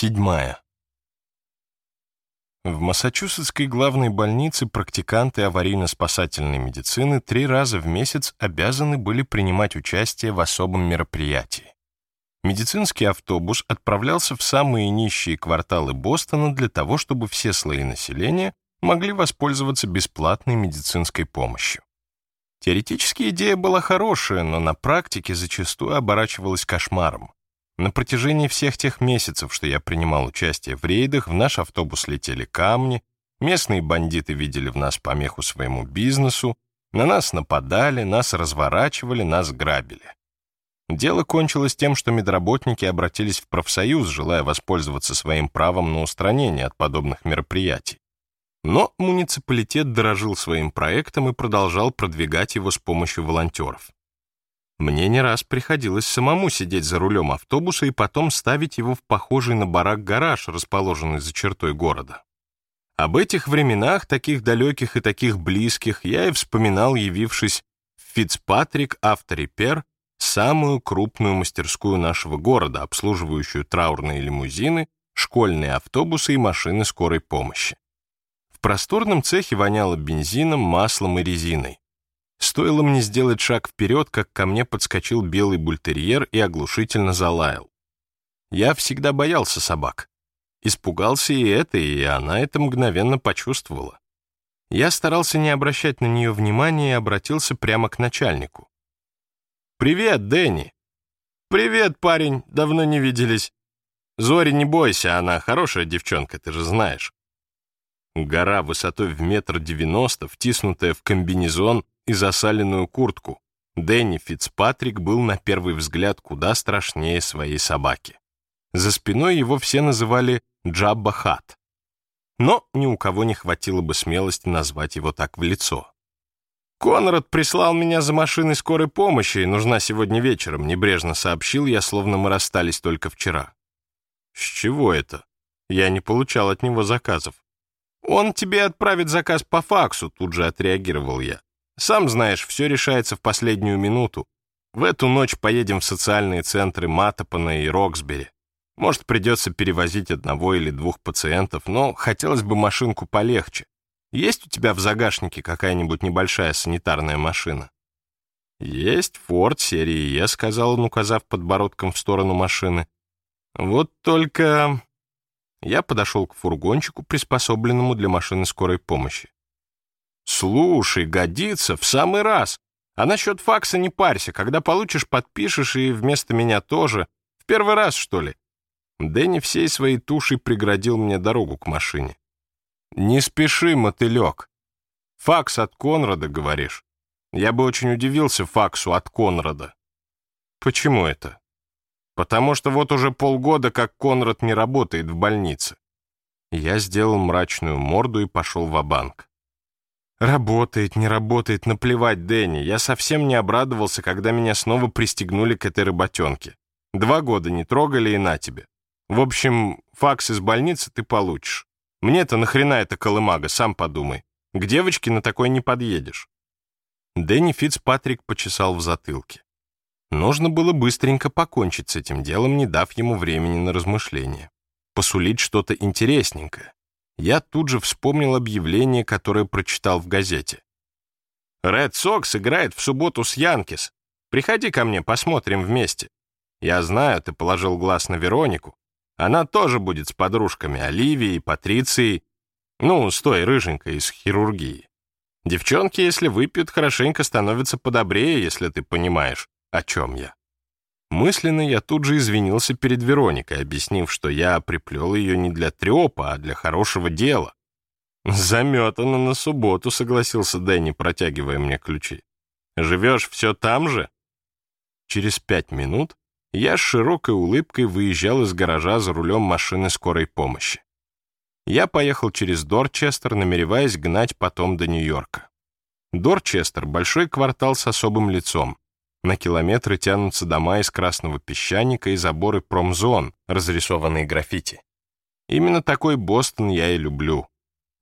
Седьмая. В Массачусетской главной больнице практиканты аварийно-спасательной медицины три раза в месяц обязаны были принимать участие в особом мероприятии. Медицинский автобус отправлялся в самые нищие кварталы Бостона для того, чтобы все слои населения могли воспользоваться бесплатной медицинской помощью. Теоретически идея была хорошая, но на практике зачастую оборачивалась кошмаром. На протяжении всех тех месяцев, что я принимал участие в рейдах, в наш автобус летели камни, местные бандиты видели в нас помеху своему бизнесу, на нас нападали, нас разворачивали, нас грабили. Дело кончилось тем, что медработники обратились в профсоюз, желая воспользоваться своим правом на устранение от подобных мероприятий. Но муниципалитет дорожил своим проектом и продолжал продвигать его с помощью волонтеров. Мне не раз приходилось самому сидеть за рулем автобуса и потом ставить его в похожий на барак гараж, расположенный за чертой города. Об этих временах, таких далеких и таких близких, я и вспоминал, явившись в Фицпатрик Авторепер, самую крупную мастерскую нашего города, обслуживающую траурные лимузины, школьные автобусы и машины скорой помощи. В просторном цехе воняло бензином, маслом и резиной. Стоило мне сделать шаг вперед, как ко мне подскочил белый бультерьер и оглушительно залаял. Я всегда боялся собак. Испугался и это, и она это мгновенно почувствовала. Я старался не обращать на нее внимания и обратился прямо к начальнику. «Привет, Дэнни!» «Привет, парень, давно не виделись!» «Зори, не бойся, она хорошая девчонка, ты же знаешь». Гора высотой в метр девяносто, втиснутая в комбинезон, и засаленную куртку. Дэнни Фицпатрик был на первый взгляд куда страшнее своей собаки. За спиной его все называли Джабба Хат. Но ни у кого не хватило бы смелости назвать его так в лицо. «Конрад прислал меня за машиной скорой помощи, нужна сегодня вечером», небрежно сообщил я, словно мы расстались только вчера. «С чего это? Я не получал от него заказов». «Он тебе отправит заказ по факсу», тут же отреагировал я. Сам знаешь, все решается в последнюю минуту. В эту ночь поедем в социальные центры Матапана и Роксбери. Может, придется перевозить одного или двух пациентов, но хотелось бы машинку полегче. Есть у тебя в загашнике какая-нибудь небольшая санитарная машина? Есть Форд серии Е, сказал он, указав подбородком в сторону машины. Вот только... Я подошел к фургончику, приспособленному для машины скорой помощи. «Слушай, годится, в самый раз. А насчет факса не парься. Когда получишь, подпишешь, и вместо меня тоже. В первый раз, что ли?» Дэнни всей своей тушей преградил мне дорогу к машине. «Не спеши, мотылек. Факс от Конрада, говоришь? Я бы очень удивился факсу от Конрада». «Почему это?» «Потому что вот уже полгода, как Конрад не работает в больнице». Я сделал мрачную морду и пошел в банк Работает, не работает, наплевать, Дэнни. Я совсем не обрадовался, когда меня снова пристегнули к этой работенке. Два года не трогали и на тебе. В общем, факс из больницы ты получишь. Мне-то нахрена эта колымага, сам подумай. К девочке на такой не подъедешь. Дэнни Фицпатрик почесал в затылке. Нужно было быстренько покончить с этим делом, не дав ему времени на размышления. Посулить что-то интересненькое я тут же вспомнил объявление, которое прочитал в газете. «Ред Сокс играет в субботу с Янкис. Приходи ко мне, посмотрим вместе. Я знаю, ты положил глаз на Веронику. Она тоже будет с подружками Оливией, Патрицией, ну, с той рыженькой из хирургии. Девчонки, если выпьют, хорошенько становятся подобрее, если ты понимаешь, о чем я. Мысленно я тут же извинился перед Вероникой, объяснив, что я приплел ее не для трепа, а для хорошего дела. «Заметано на субботу», — согласился Дэнни, протягивая мне ключи. «Живешь все там же?» Через пять минут я с широкой улыбкой выезжал из гаража за рулем машины скорой помощи. Я поехал через Дорчестер, намереваясь гнать потом до Нью-Йорка. Дорчестер — большой квартал с особым лицом. На километры тянутся дома из красного песчаника и заборы промзон, разрисованные граффити. Именно такой Бостон я и люблю.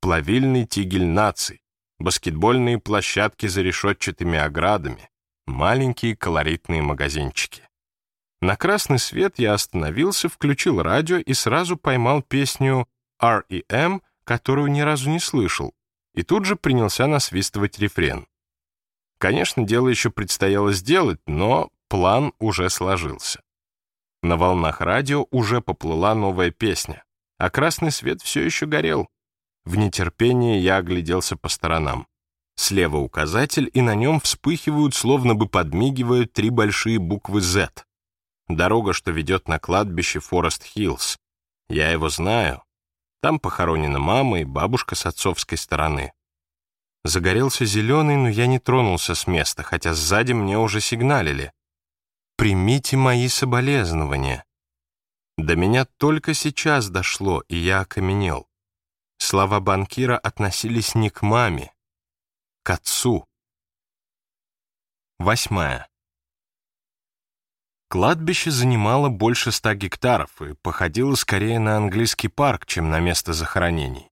Плавильный тигель наций, баскетбольные площадки за решетчатыми оградами, маленькие колоритные магазинчики. На красный свет я остановился, включил радио и сразу поймал песню R.E.M., которую ни разу не слышал, и тут же принялся насвистывать рефрен. Конечно, дело еще предстояло сделать, но план уже сложился. На волнах радио уже поплыла новая песня, а красный свет все еще горел. В нетерпении я огляделся по сторонам. Слева указатель, и на нем вспыхивают, словно бы подмигивают, три большие буквы Z. Дорога, что ведет на кладбище Форест Хиллз. Я его знаю. Там похоронена мама и бабушка с отцовской стороны. Загорелся зеленый, но я не тронулся с места, хотя сзади мне уже сигналили. «Примите мои соболезнования». До меня только сейчас дошло, и я окаменел. Слова банкира относились не к маме, к отцу. Восьмая. Кладбище занимало больше ста гектаров и походило скорее на английский парк, чем на место захоронений.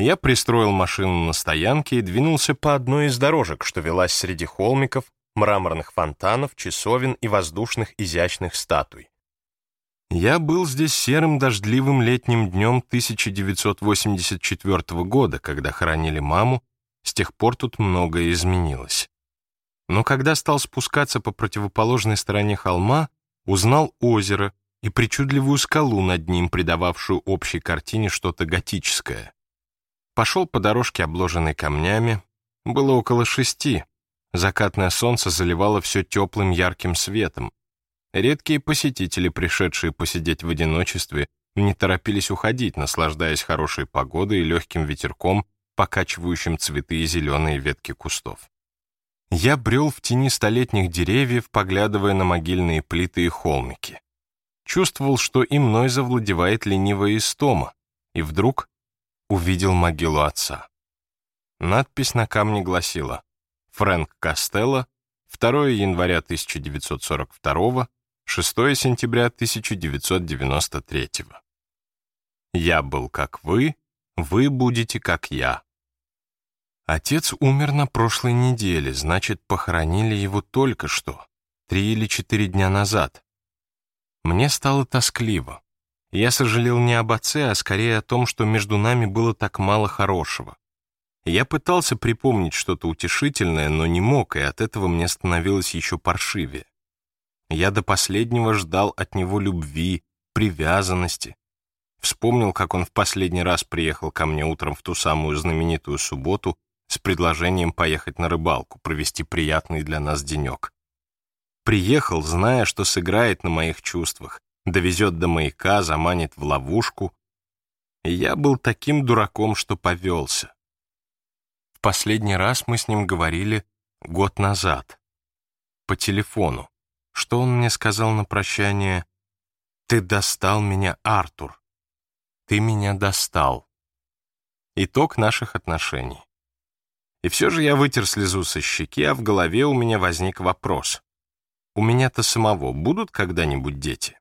Я пристроил машину на стоянке и двинулся по одной из дорожек, что велась среди холмиков, мраморных фонтанов, часовен и воздушных изящных статуй. Я был здесь серым дождливым летним днем 1984 года, когда хоронили маму, с тех пор тут многое изменилось. Но когда стал спускаться по противоположной стороне холма, узнал озеро и причудливую скалу над ним, придававшую общей картине что-то готическое. Пошел по дорожке, обложенной камнями. Было около шести. Закатное солнце заливало все теплым ярким светом. Редкие посетители, пришедшие посидеть в одиночестве, не торопились уходить, наслаждаясь хорошей погодой и легким ветерком, покачивающим цветы и зеленые ветки кустов. Я брел в тени столетних деревьев, поглядывая на могильные плиты и холмики. Чувствовал, что и мной завладевает ленивая истома, и вдруг увидел могилу отца. Надпись на камне гласила «Фрэнк Костелло, 2 января 1942, 6 сентября 1993». «Я был как вы, вы будете как я». Отец умер на прошлой неделе, значит, похоронили его только что, три или четыре дня назад. Мне стало тоскливо. Я сожалел не об отце, а скорее о том, что между нами было так мало хорошего. Я пытался припомнить что-то утешительное, но не мог, и от этого мне становилось еще паршивее. Я до последнего ждал от него любви, привязанности. Вспомнил, как он в последний раз приехал ко мне утром в ту самую знаменитую субботу с предложением поехать на рыбалку, провести приятный для нас денек. Приехал, зная, что сыграет на моих чувствах, довезет до маяка, заманит в ловушку. И я был таким дураком, что повелся. В последний раз мы с ним говорили год назад. По телефону. Что он мне сказал на прощание? «Ты достал меня, Артур. Ты меня достал». Итог наших отношений. И все же я вытер слезу со щеки, а в голове у меня возник вопрос. У меня-то самого будут когда-нибудь дети?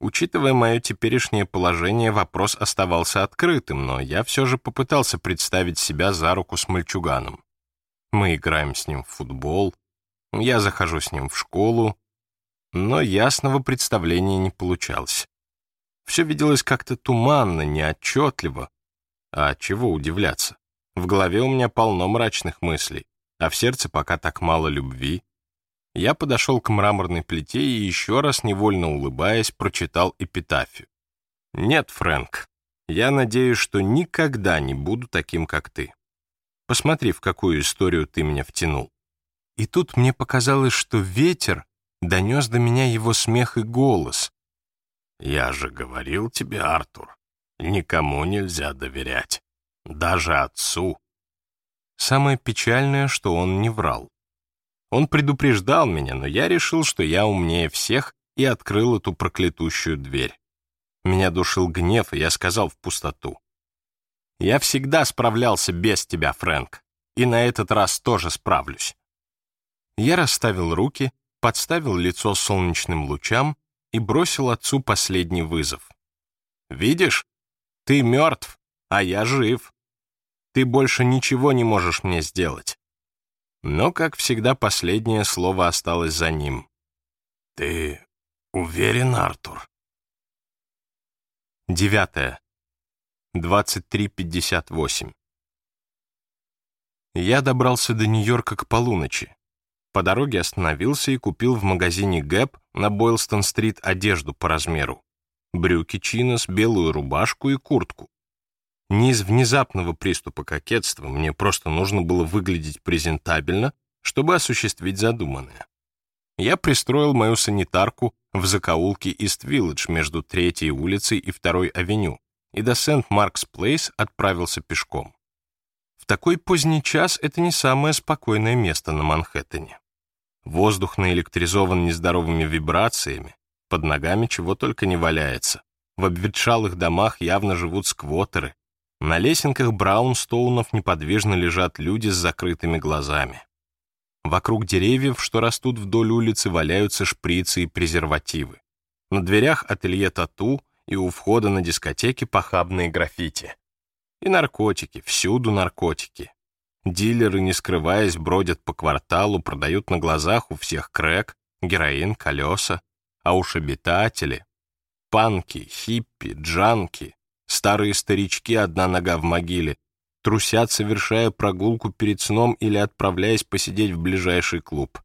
Учитывая мое теперешнее положение, вопрос оставался открытым, но я все же попытался представить себя за руку с мальчуганом. Мы играем с ним в футбол, я захожу с ним в школу, но ясного представления не получалось. Все виделось как-то туманно, неотчетливо. А чего удивляться? В голове у меня полно мрачных мыслей, а в сердце пока так мало любви. Я подошел к мраморной плите и еще раз, невольно улыбаясь, прочитал эпитафию. «Нет, Фрэнк, я надеюсь, что никогда не буду таким, как ты. Посмотри, в какую историю ты меня втянул». И тут мне показалось, что ветер донес до меня его смех и голос. «Я же говорил тебе, Артур, никому нельзя доверять, даже отцу». Самое печальное, что он не врал. Он предупреждал меня, но я решил, что я умнее всех, и открыл эту проклятущую дверь. Меня душил гнев, и я сказал в пустоту. «Я всегда справлялся без тебя, Фрэнк, и на этот раз тоже справлюсь». Я расставил руки, подставил лицо солнечным лучам и бросил отцу последний вызов. «Видишь, ты мертв, а я жив. Ты больше ничего не можешь мне сделать. Но, как всегда, последнее слово осталось за ним. «Ты Уверен, Артур. Девятое. 23.58. Я добрался до Нью-Йорка к полуночи. По дороге остановился и купил в магазине Гэп на Бойлстон-стрит одежду по размеру. Брюки чинос, белую рубашку и куртку. Не из внезапного приступа кокетства, мне просто нужно было выглядеть презентабельно, чтобы осуществить задуманное. Я пристроил мою санитарку в закоулке Ист-Вилледж между Третьей улицей и Второй авеню, и до Сент-Маркс-Плейс отправился пешком. В такой поздний час это не самое спокойное место на Манхэттене. Воздух наэлектризован нездоровыми вибрациями, под ногами чего только не валяется. В обветшалых домах явно живут сквотеры. На лесенках Браунстоунов неподвижно лежат люди с закрытыми глазами. Вокруг деревьев, что растут вдоль улицы, валяются шприцы и презервативы. На дверях ателье тату и у входа на дискотеки похабные граффити. И наркотики, всюду наркотики. Дилеры, не скрываясь, бродят по кварталу, продают на глазах у всех крэк, героин, колеса. А уж обитатели — панки, хиппи, джанки, старые старички, одна нога в могиле — трусят, совершая прогулку перед сном или отправляясь посидеть в ближайший клуб.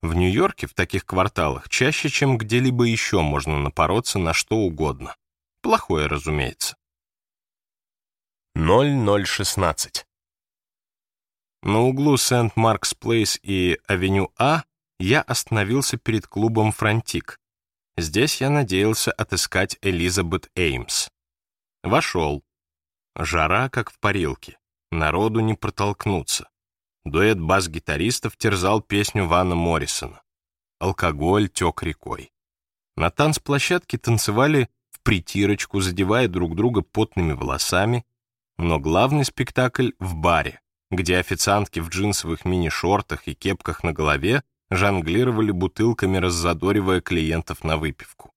В Нью-Йорке в таких кварталах чаще, чем где-либо еще можно напороться на что угодно. Плохое, разумеется. 0016 На углу Сент-Маркс-Плейс и Авеню А я остановился перед клубом «Фронтик». Здесь я надеялся отыскать Элизабет Эймс. Вошел. Жара, как в парилке. Народу не протолкнуться. Дуэт бас-гитаристов терзал песню Вана Моррисона. Алкоголь тек рекой. На танцплощадке танцевали в притирочку, задевая друг друга потными волосами, но главный спектакль в баре, где официантки в джинсовых мини-шортах и кепках на голове жонглировали бутылками, раззадоривая клиентов на выпивку.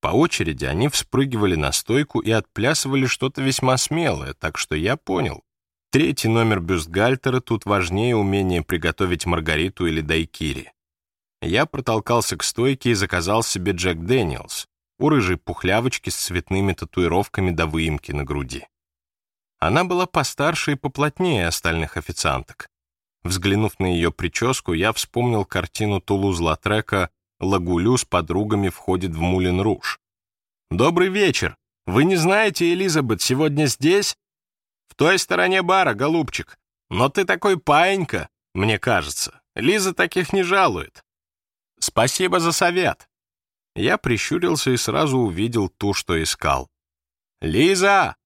По очереди они вспрыгивали на стойку и отплясывали что-то весьма смелое, так что я понял. Третий номер бюстгальтера тут важнее умения приготовить маргариту или дайкири. Я протолкался к стойке и заказал себе Джек Дэниелс у рыжей пухлявочки с цветными татуировками до выемки на груди. Она была постарше и поплотнее остальных официанток. Взглянув на ее прическу, я вспомнил картину Тулуз-Латрека Лагулю с подругами входит в Мулин-Руж. «Добрый вечер! Вы не знаете, Элизабет, сегодня здесь?» «В той стороне бара, голубчик. Но ты такой паинька, мне кажется. Лиза таких не жалует». «Спасибо за совет». Я прищурился и сразу увидел ту, что искал. «Лиза!»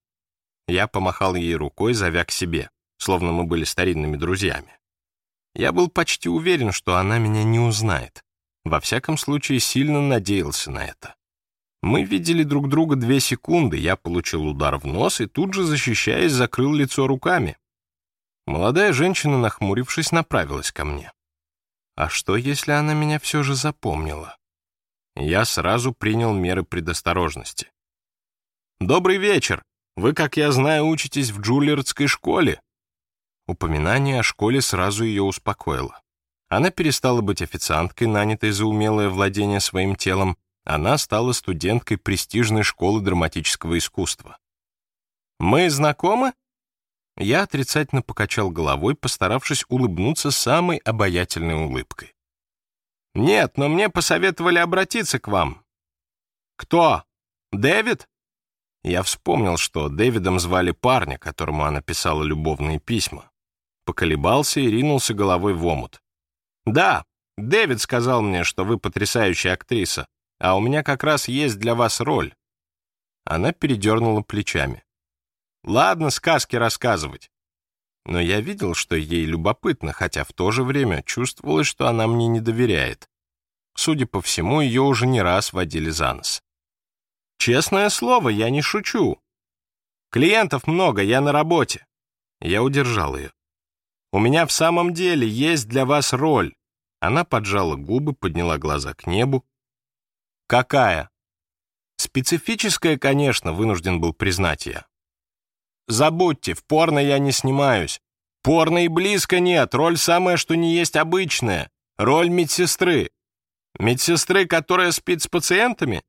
Я помахал ей рукой, зовя к себе, словно мы были старинными друзьями. Я был почти уверен, что она меня не узнает. Во всяком случае, сильно надеялся на это. Мы видели друг друга две секунды, я получил удар в нос и тут же, защищаясь, закрыл лицо руками. Молодая женщина, нахмурившись, направилась ко мне. А что, если она меня все же запомнила? Я сразу принял меры предосторожности. «Добрый вечер! Вы, как я знаю, учитесь в Джулиардской школе?» Упоминание о школе сразу ее успокоило. Она перестала быть официанткой, нанятой за умелое владение своим телом. Она стала студенткой престижной школы драматического искусства. «Мы знакомы?» Я отрицательно покачал головой, постаравшись улыбнуться самой обаятельной улыбкой. «Нет, но мне посоветовали обратиться к вам». «Кто? Дэвид?» Я вспомнил, что Дэвидом звали парня, которому она писала любовные письма. Поколебался и ринулся головой в омут. «Да, Дэвид сказал мне, что вы потрясающая актриса, а у меня как раз есть для вас роль». Она передернула плечами. «Ладно, сказки рассказывать». Но я видел, что ей любопытно, хотя в то же время чувствовалось, что она мне не доверяет. Судя по всему, ее уже не раз водили за нос. «Честное слово, я не шучу. Клиентов много, я на работе». Я удержал ее. У меня в самом деле есть для вас роль». Она поджала губы, подняла глаза к небу. «Какая?» «Специфическая, конечно», — вынужден был признать я. «Забудьте, в порно я не снимаюсь. Порно и близко нет, роль самая, что не есть обычная. Роль медсестры. Медсестры, которая спит с пациентами?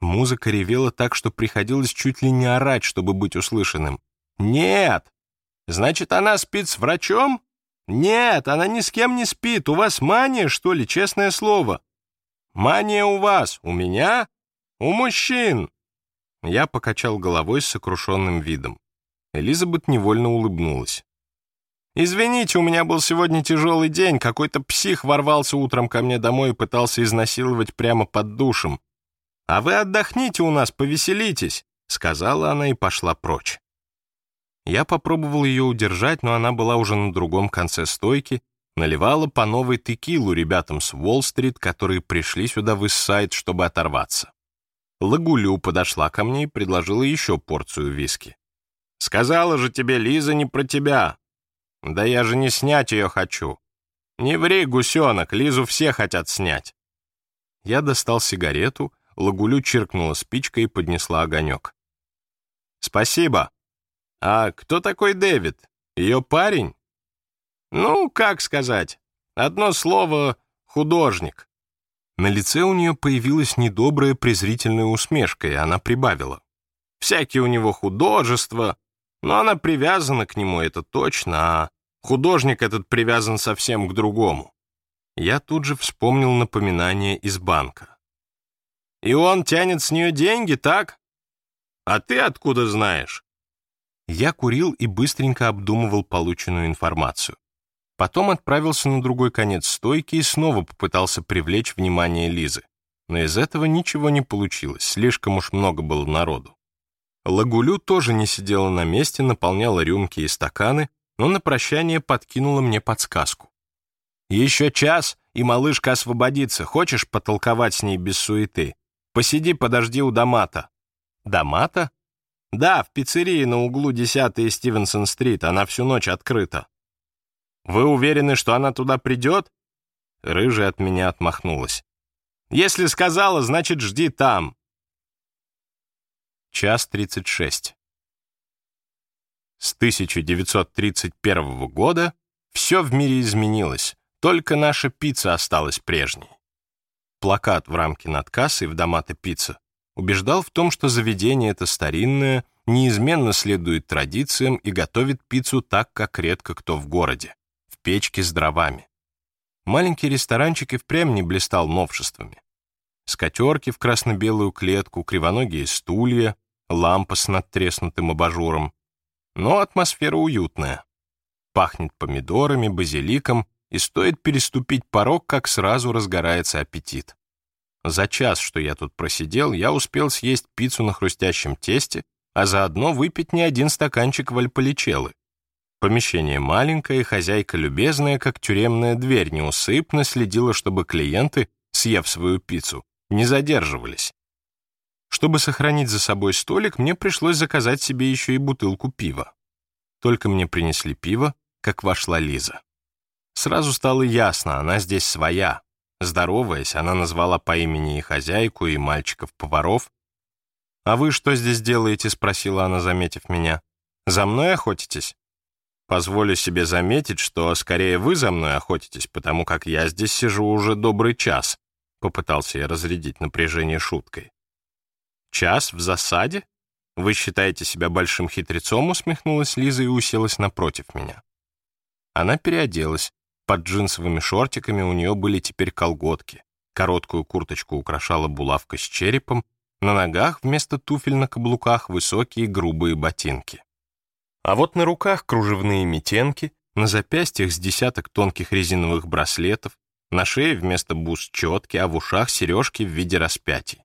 Музыка ревела так, что приходилось чуть ли не орать, чтобы быть услышанным. Нет! Значит, она спит с врачом? Нет, она ни с кем не спит. У вас мания, что ли, честное слово? Мания у вас, у меня? У мужчин. Я покачал головой с сокрушенным видом. Элизабет невольно улыбнулась. «Извините, у меня был сегодня тяжелый день. Какой-то псих ворвался утром ко мне домой и пытался изнасиловать прямо под душем. А вы отдохните у нас, повеселитесь», — сказала она и пошла прочь. Я попробовал ее удержать, но она была уже на другом конце стойки, наливала по новой текилу ребятам с Уолл-стрит, которые пришли сюда в Иссайд, чтобы оторваться. Лагулю подошла ко мне и предложила еще порцию виски. «Сказала же тебе, Лиза, не про тебя. Да я же не снять ее хочу. Не ври, гусенок, Лизу все хотят снять». Я достал сигарету, Лагулю чиркнула спичкой и поднесла огонек. «Спасибо. А кто такой Дэвид? Ее парень?» «Ну, как сказать? Одно слово — художник». На лице у нее появилась недобрая презрительная усмешка, и она прибавила. «Всякие у него художества, но она привязана к нему, это точно, а художник этот привязан совсем к другому». Я тут же вспомнил напоминание из банка. «И он тянет с нее деньги, так? А ты откуда знаешь?» Я курил и быстренько обдумывал полученную информацию. Потом отправился на другой конец стойки и снова попытался привлечь внимание Лизы. Но из этого ничего не получилось, слишком уж много было народу. Лагулю тоже не сидела на месте, наполняла рюмки и стаканы, но на прощание подкинула мне подсказку. «Еще час, и малышка освободится. Хочешь потолковать с ней без суеты? Посиди, подожди у Домата». «Домата?» «Да, в пиццерии на углу 10 и Стивенсон-стрит. Она всю ночь открыта». Вы уверены, что она туда придет?» Рыжая от меня отмахнулась. «Если сказала, значит, жди там». Час тридцать шесть. С 1931 года все в мире изменилось, только наша пицца осталась прежней. Плакат в рамке над кассой в Домата пицца убеждал в том, что заведение это старинное, неизменно следует традициям и готовит пиццу так, как редко кто в городе печке с дровами. Маленький ресторанчик и впрямь не блистал новшествами. Скатерки в красно-белую клетку, кривоногие стулья, лампа с надтреснутым абажуром. Но атмосфера уютная. Пахнет помидорами, базиликом, и стоит переступить порог, как сразу разгорается аппетит. За час, что я тут просидел, я успел съесть пиццу на хрустящем тесте, а заодно выпить не один стаканчик вальполичеллы. Помещение маленькое, хозяйка любезная, как тюремная дверь, неусыпно следила, чтобы клиенты, съев свою пиццу, не задерживались. Чтобы сохранить за собой столик, мне пришлось заказать себе еще и бутылку пива. Только мне принесли пиво, как вошла Лиза. Сразу стало ясно, она здесь своя. Здороваясь, она назвала по имени и хозяйку, и мальчиков-поваров. «А вы что здесь делаете?» — спросила она, заметив меня. «За мной охотитесь?» Позволю себе заметить, что скорее вы за мной охотитесь, потому как я здесь сижу уже добрый час. Попытался я разрядить напряжение шуткой. Час в засаде? Вы считаете себя большим хитрецом, усмехнулась Лиза и уселась напротив меня. Она переоделась. Под джинсовыми шортиками у нее были теперь колготки. Короткую курточку украшала булавка с черепом, на ногах вместо туфель на каблуках высокие грубые ботинки. А вот на руках кружевные метенки, на запястьях с десяток тонких резиновых браслетов, на шее вместо бус четки, а в ушах сережки в виде распятий.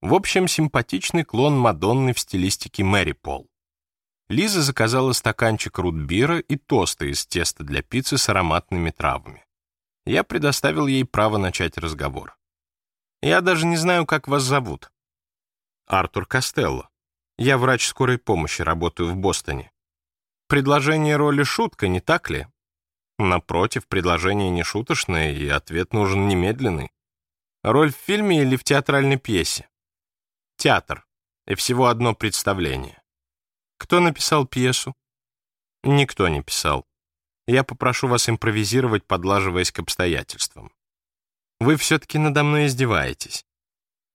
В общем, симпатичный клон Мадонны в стилистике Мэри Пол. Лиза заказала стаканчик рутбира и тосты из теста для пиццы с ароматными травами. Я предоставил ей право начать разговор. «Я даже не знаю, как вас зовут». «Артур Костелло. Я врач скорой помощи, работаю в Бостоне. Предложение роли шутка, не так ли? Напротив, предложение не шуточное, и ответ нужен немедленный. Роль в фильме или в театральной пьесе? Театр. И всего одно представление. Кто написал пьесу? Никто не писал. Я попрошу вас импровизировать, подлаживаясь к обстоятельствам. Вы все-таки надо мной издеваетесь.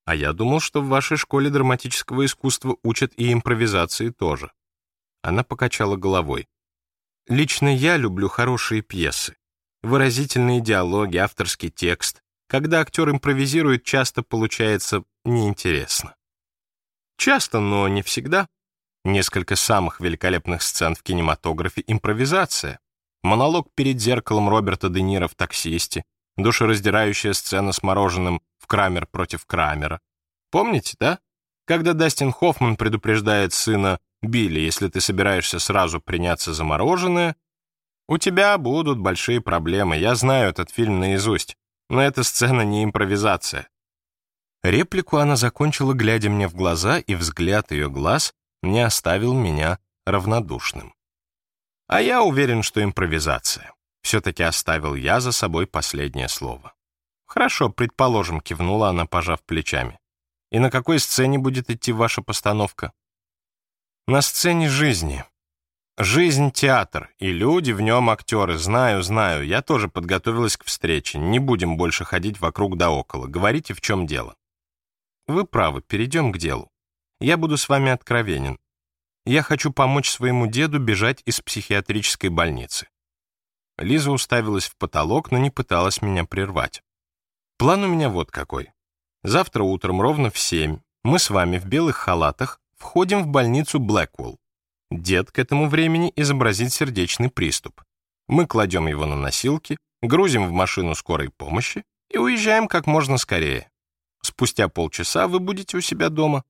А я думал, что в вашей школе драматического искусства учат и импровизации тоже. Она покачала головой. Лично я люблю хорошие пьесы. Выразительные диалоги, авторский текст. Когда актер импровизирует, часто получается неинтересно. Часто, но не всегда. Несколько самых великолепных сцен в кинематографе — импровизация. Монолог перед зеркалом Роберта Де Ниро в «Таксисте», душераздирающая сцена с мороженым в Крамер против Крамера. Помните, да? Когда Дастин Хоффман предупреждает сына Билли, если ты собираешься сразу приняться за мороженое, у тебя будут большие проблемы. Я знаю этот фильм наизусть, но эта сцена не импровизация. Реплику она закончила, глядя мне в глаза, и взгляд ее глаз не оставил меня равнодушным. А я уверен, что импровизация. Все-таки оставил я за собой последнее слово. «Хорошо, предположим», — кивнула она, пожав плечами. «И на какой сцене будет идти ваша постановка?» «На сцене жизни. Жизнь — театр, и люди в нем актеры. Знаю, знаю, я тоже подготовилась к встрече. Не будем больше ходить вокруг да около. Говорите, в чем дело». «Вы правы, перейдем к делу. Я буду с вами откровенен. Я хочу помочь своему деду бежать из психиатрической больницы. Лиза уставилась в потолок, но не пыталась меня прервать. План у меня вот какой. Завтра утром ровно в семь мы с вами в белых халатах входим в больницу Блэквелл. Дед к этому времени изобразит сердечный приступ. Мы кладем его на носилки, грузим в машину скорой помощи и уезжаем как можно скорее. Спустя полчаса вы будете у себя дома.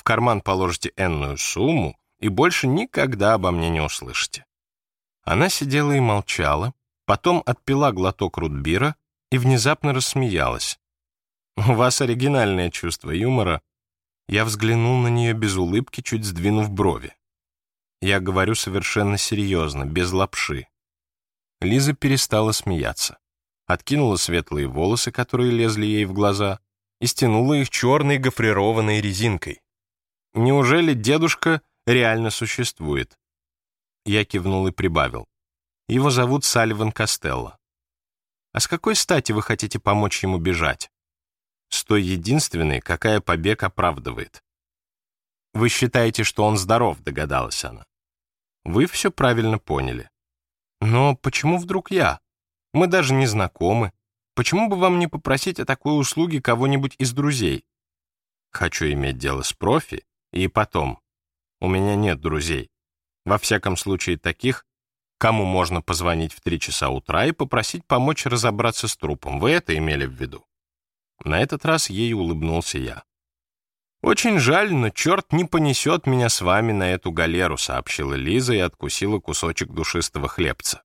В карман положите энную сумму и больше никогда обо мне не услышите. Она сидела и молчала, потом отпила глоток рутбира и внезапно рассмеялась. «У вас оригинальное чувство юмора». Я взглянул на нее без улыбки, чуть сдвинув брови. Я говорю совершенно серьезно, без лапши. Лиза перестала смеяться. Откинула светлые волосы, которые лезли ей в глаза, и стянула их черной гофрированной резинкой. Неужели дедушка реально существует? Я кивнул и прибавил. Его зовут Салливан Костелло. А с какой стати вы хотите помочь ему бежать? С той единственной, какая побег оправдывает. Вы считаете, что он здоров, догадалась она. Вы все правильно поняли. Но почему вдруг я? Мы даже не знакомы. Почему бы вам не попросить о такой услуге кого-нибудь из друзей? Хочу иметь дело с профи, и потом. У меня нет друзей. Во всяком случае, таких, кому можно позвонить в три часа утра и попросить помочь разобраться с трупом. Вы это имели в виду? На этот раз ей улыбнулся я. «Очень жаль, но черт не понесет меня с вами на эту галеру», сообщила Лиза и откусила кусочек душистого хлебца.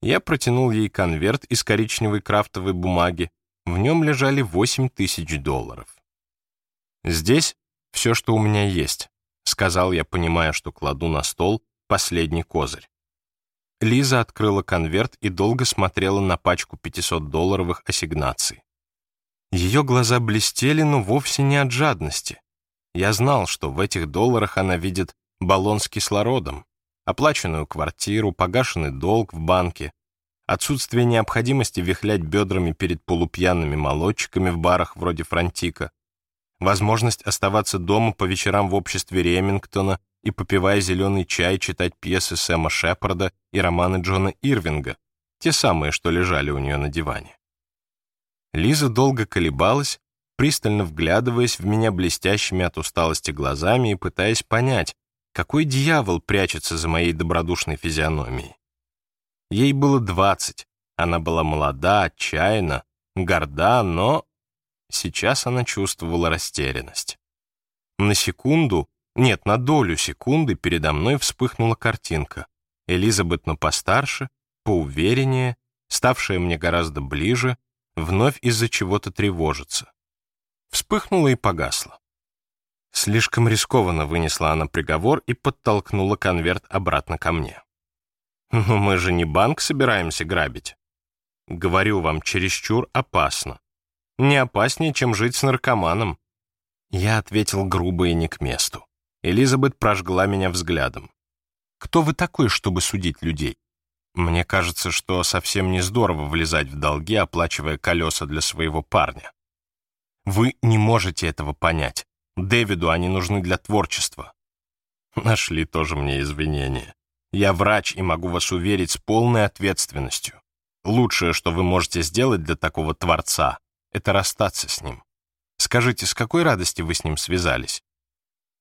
Я протянул ей конверт из коричневой крафтовой бумаги. В нем лежали восемь тысяч долларов. «Здесь все, что у меня есть сказал я, понимая, что кладу на стол последний козырь. Лиза открыла конверт и долго смотрела на пачку 500-долларовых ассигнаций. Ее глаза блестели, но вовсе не от жадности. Я знал, что в этих долларах она видит баллон с кислородом, оплаченную квартиру, погашенный долг в банке, отсутствие необходимости вихлять бедрами перед полупьяными молодчиками в барах вроде Франтика, возможность оставаться дома по вечерам в обществе Ремингтона и, попивая зеленый чай, читать пьесы Сэма Шепарда и романы Джона Ирвинга, те самые, что лежали у нее на диване. Лиза долго колебалась, пристально вглядываясь в меня блестящими от усталости глазами и пытаясь понять, какой дьявол прячется за моей добродушной физиономией. Ей было двадцать, она была молода, отчаянна, горда, но Сейчас она чувствовала растерянность. На секунду, нет, на долю секунды передо мной вспыхнула картинка. Элизабет, но постарше, поувереннее, ставшая мне гораздо ближе, вновь из-за чего-то тревожится. Вспыхнула и погасла. Слишком рискованно вынесла она приговор и подтолкнула конверт обратно ко мне. «Но мы же не банк собираемся грабить. Говорю вам, чересчур опасно не опаснее, чем жить с наркоманом. Я ответил грубо и не к месту. Элизабет прожгла меня взглядом. «Кто вы такой, чтобы судить людей? Мне кажется, что совсем не здорово влезать в долги, оплачивая колеса для своего парня. Вы не можете этого понять. Дэвиду они нужны для творчества. Нашли тоже мне извинения. Я врач и могу вас уверить с полной ответственностью. Лучшее, что вы можете сделать для такого творца, это расстаться с ним. Скажите, с какой радости вы с ним связались?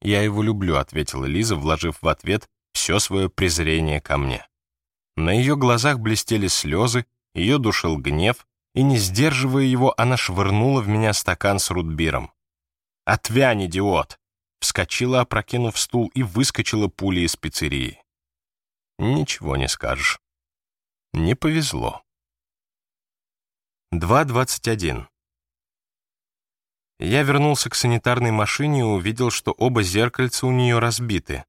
Я его люблю, ответила Лиза, вложив в ответ все свое презрение ко мне. На ее глазах блестели слезы, ее душил гнев, и, не сдерживая его, она швырнула в меня стакан с рутбиром. «Отвянь, идиот!» Вскочила, опрокинув стул, и выскочила пулей из пиццерии. Ничего не скажешь. Не повезло. 2.21. Я вернулся к санитарной машине и увидел, что оба зеркальца у нее разбиты.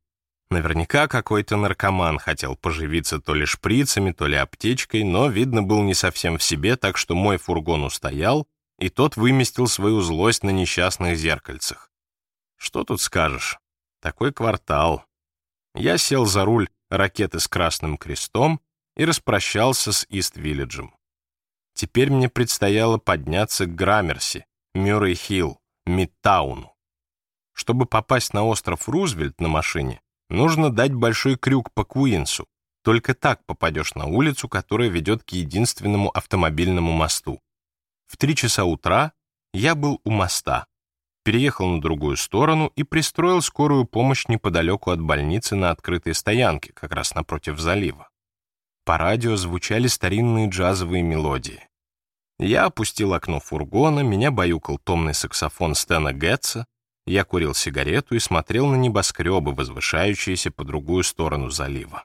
Наверняка какой-то наркоман хотел поживиться то ли шприцами, то ли аптечкой, но, видно, был не совсем в себе, так что мой фургон устоял, и тот выместил свою злость на несчастных зеркальцах. Что тут скажешь? Такой квартал. Я сел за руль ракеты с красным крестом и распрощался с Ист-Виллиджем. Теперь мне предстояло подняться к Граммерси, Мюррей-Хилл, Мидтауну. Чтобы попасть на остров Рузвельт на машине, нужно дать большой крюк по Куинсу. Только так попадешь на улицу, которая ведет к единственному автомобильному мосту. В три часа утра я был у моста, переехал на другую сторону и пристроил скорую помощь неподалеку от больницы на открытой стоянке, как раз напротив залива. По радио звучали старинные джазовые мелодии. Я опустил окно фургона, меня баюкал томный саксофон Стэна Гетца, я курил сигарету и смотрел на небоскребы, возвышающиеся по другую сторону залива.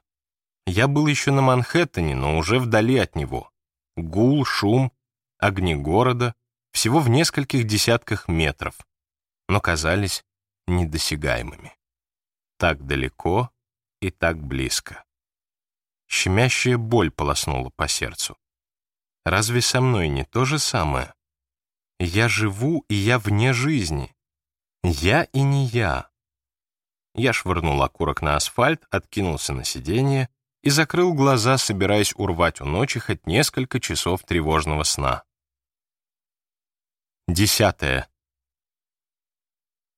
Я был еще на Манхэттене, но уже вдали от него. Гул, шум, огни города, всего в нескольких десятках метров, но казались недосягаемыми. Так далеко и так близко. Щемящая боль полоснула по сердцу. Разве со мной не то же самое? Я живу, и я вне жизни. Я и не я. Я швырнул окурок на асфальт, откинулся на сиденье и закрыл глаза, собираясь урвать у ночи хоть несколько часов тревожного сна. Десятое.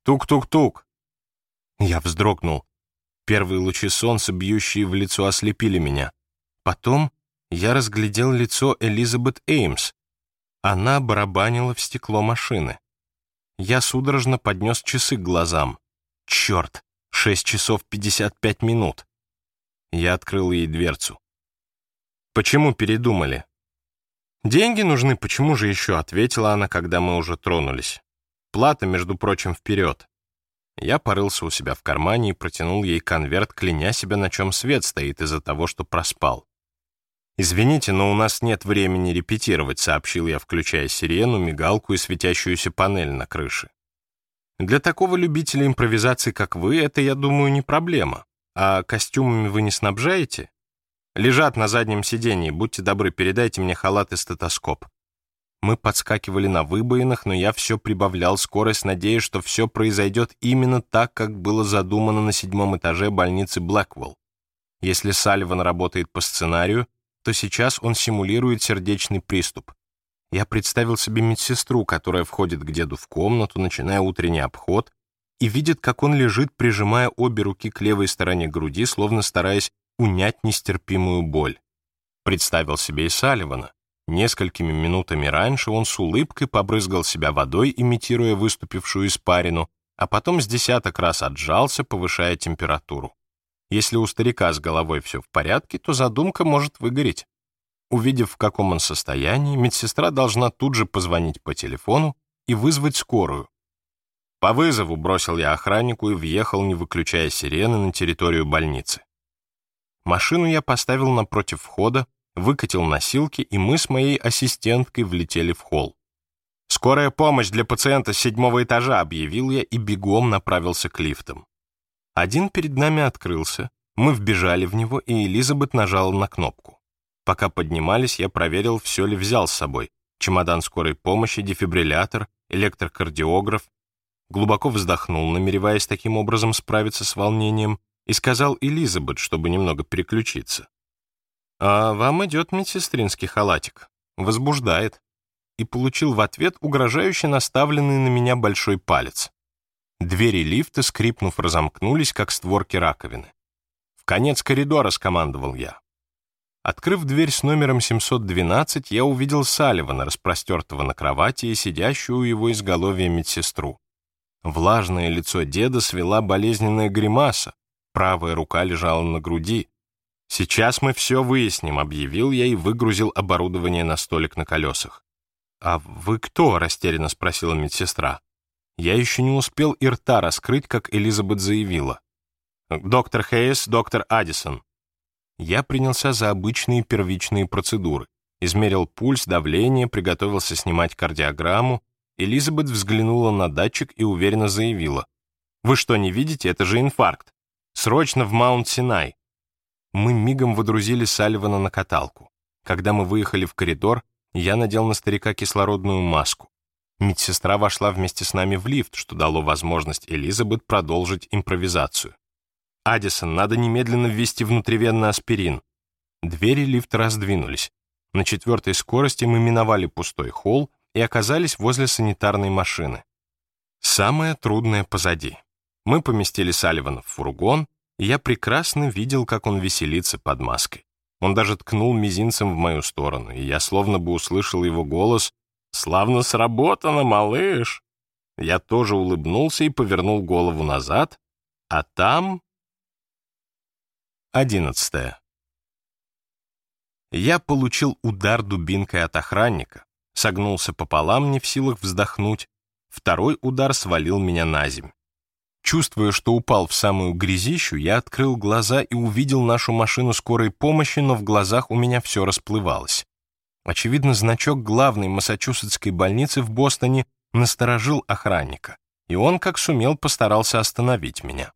Тук-тук-тук. Я вздрогнул. Первые лучи солнца, бьющие в лицо, ослепили меня. Потом я разглядел лицо Элизабет Эймс. Она барабанила в стекло машины. Я судорожно поднес часы к глазам. Черт, шесть часов пятьдесят пять минут. Я открыл ей дверцу. «Почему передумали?» «Деньги нужны, почему же еще?» — ответила она, когда мы уже тронулись. Плата, между прочим, вперед. Я порылся у себя в кармане и протянул ей конверт, кляня себя, на чем свет стоит из-за того, что проспал. «Извините, но у нас нет времени репетировать», — сообщил я, включая сирену, мигалку и светящуюся панель на крыше. «Для такого любителя импровизации, как вы, это, я думаю, не проблема. А костюмами вы не снабжаете? Лежат на заднем сиденье, будьте добры, передайте мне халат и стетоскоп». Мы подскакивали на выбоинах, но я все прибавлял скорость, надеясь, что все произойдет именно так, как было задумано на седьмом этаже больницы Блэквелл. Если Салливан работает по сценарию, то сейчас он симулирует сердечный приступ. Я представил себе медсестру, которая входит к деду в комнату, начиная утренний обход, и видит, как он лежит, прижимая обе руки к левой стороне груди, словно стараясь унять нестерпимую боль. Представил себе и Салливана. Несколькими минутами раньше он с улыбкой побрызгал себя водой, имитируя выступившую испарину, а потом с десяток раз отжался, повышая температуру. Если у старика с головой все в порядке, то задумка может выгореть. Увидев, в каком он состоянии, медсестра должна тут же позвонить по телефону и вызвать скорую. По вызову бросил я охраннику и въехал, не выключая сирены, на территорию больницы. Машину я поставил напротив входа, выкатил носилки, и мы с моей ассистенткой влетели в холл. «Скорая помощь для пациента с седьмого этажа», — объявил я и бегом направился к лифтам. Один перед нами открылся, мы вбежали в него, и Элизабет нажала на кнопку. Пока поднимались, я проверил, все ли взял с собой. Чемодан скорой помощи, дефибриллятор, электрокардиограф. Глубоко вздохнул, намереваясь таким образом справиться с волнением, и сказал Элизабет, чтобы немного переключиться. «А вам идет медсестринский халатик. Возбуждает». И получил в ответ угрожающе наставленный на меня большой палец. Двери лифта, скрипнув, разомкнулись, как створки раковины. «В конец коридора!» — скомандовал я. Открыв дверь с номером 712, я увидел Салливана, распростертого на кровати и сидящую у его изголовья медсестру. Влажное лицо деда свела болезненная гримаса, правая рука лежала на груди. «Сейчас мы все выясним», — объявил я и выгрузил оборудование на столик на колесах. «А вы кто?» — растерянно спросила медсестра. Я еще не успел и рта раскрыть, как Элизабет заявила. «Доктор Хейс, доктор Аддисон, я принялся за обычные первичные процедуры. Измерил пульс, давление, приготовился снимать кардиограмму. Элизабет взглянула на датчик и уверенно заявила. «Вы что, не видите? Это же инфаркт. Срочно в Маунт-Синай». Мы мигом водрузили Салливана на каталку. Когда мы выехали в коридор, я надел на старика кислородную маску. Медсестра вошла вместе с нами в лифт, что дало возможность Элизабет продолжить импровизацию. «Аддисон, надо немедленно ввести внутривенный аспирин». Двери лифта раздвинулись. На четвертой скорости мы миновали пустой холл и оказались возле санитарной машины. Самое трудное позади. Мы поместили Салливана в фургон, и я прекрасно видел, как он веселится под маской. Он даже ткнул мизинцем в мою сторону, и я словно бы услышал его голос «Славно сработано, малыш!» Я тоже улыбнулся и повернул голову назад, а там 11. Я получил удар дубинкой от охранника, согнулся пополам, не в силах вздохнуть. Второй удар свалил меня на земь. Чувствуя, что упал в самую грязищу, я открыл глаза и увидел нашу машину скорой помощи, но в глазах у меня все расплывалось. Очевидно, значок главной массачусетской больницы в Бостоне насторожил охранника, и он, как сумел, постарался остановить меня.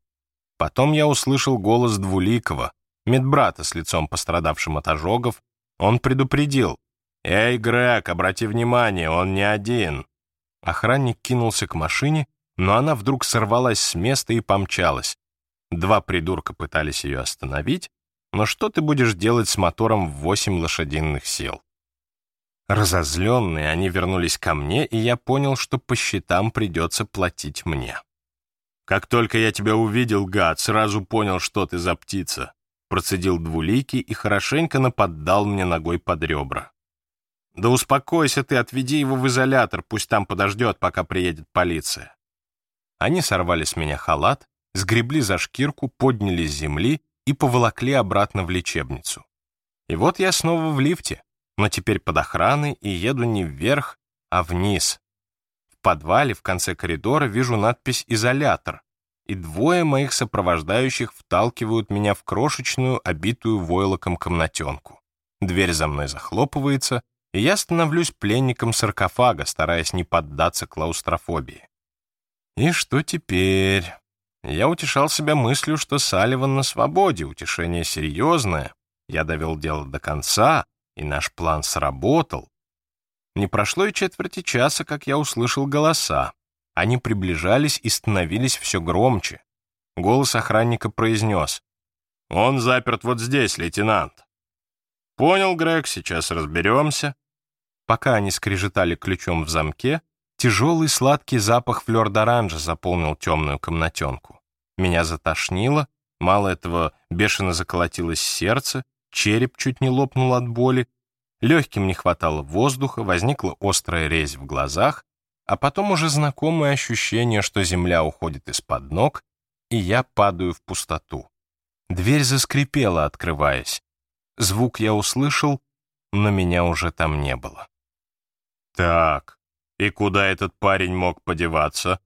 Потом я услышал голос Двуликова, медбрата с лицом пострадавшим от ожогов. Он предупредил. «Эй, Грег, обрати внимание, он не один». Охранник кинулся к машине, но она вдруг сорвалась с места и помчалась. Два придурка пытались ее остановить, но что ты будешь делать с мотором в восемь лошадиных сил? Разозленные, они вернулись ко мне, и я понял, что по счетам придется платить мне. «Как только я тебя увидел, гад, сразу понял, что ты за птица», процедил двуликий и хорошенько наподдал мне ногой под ребра. «Да успокойся ты, отведи его в изолятор, пусть там подождет, пока приедет полиция». Они сорвали с меня халат, сгребли за шкирку, подняли с земли и поволокли обратно в лечебницу. И вот я снова в лифте, но теперь под охраной и еду не вверх, а вниз, в подвале в конце коридора вижу надпись «Изолятор», и двое моих сопровождающих вталкивают меня в крошечную, обитую войлоком комнатенку. Дверь за мной захлопывается, и я становлюсь пленником саркофага, стараясь не поддаться клаустрофобии. И что теперь? Я утешал себя мыслью, что Салливан на свободе, утешение серьезное. Я довел дело до конца, и наш план сработал. Не прошло и четверти часа, как я услышал голоса. Они приближались и становились все громче. Голос охранника произнес. «Он заперт вот здесь, лейтенант». «Понял, Грег, сейчас разберемся». Пока они скрежетали ключом в замке, тяжелый сладкий запах флёр-д'оранжа заполнил темную комнатенку. Меня затошнило, мало этого бешено заколотилось сердце, череп чуть не лопнул от боли, Легким не хватало воздуха, возникла острая резь в глазах, а потом уже знакомое ощущение, что земля уходит из-под ног, и я падаю в пустоту. Дверь заскрипела, открываясь. Звук я услышал, но меня уже там не было. «Так, и куда этот парень мог подеваться?»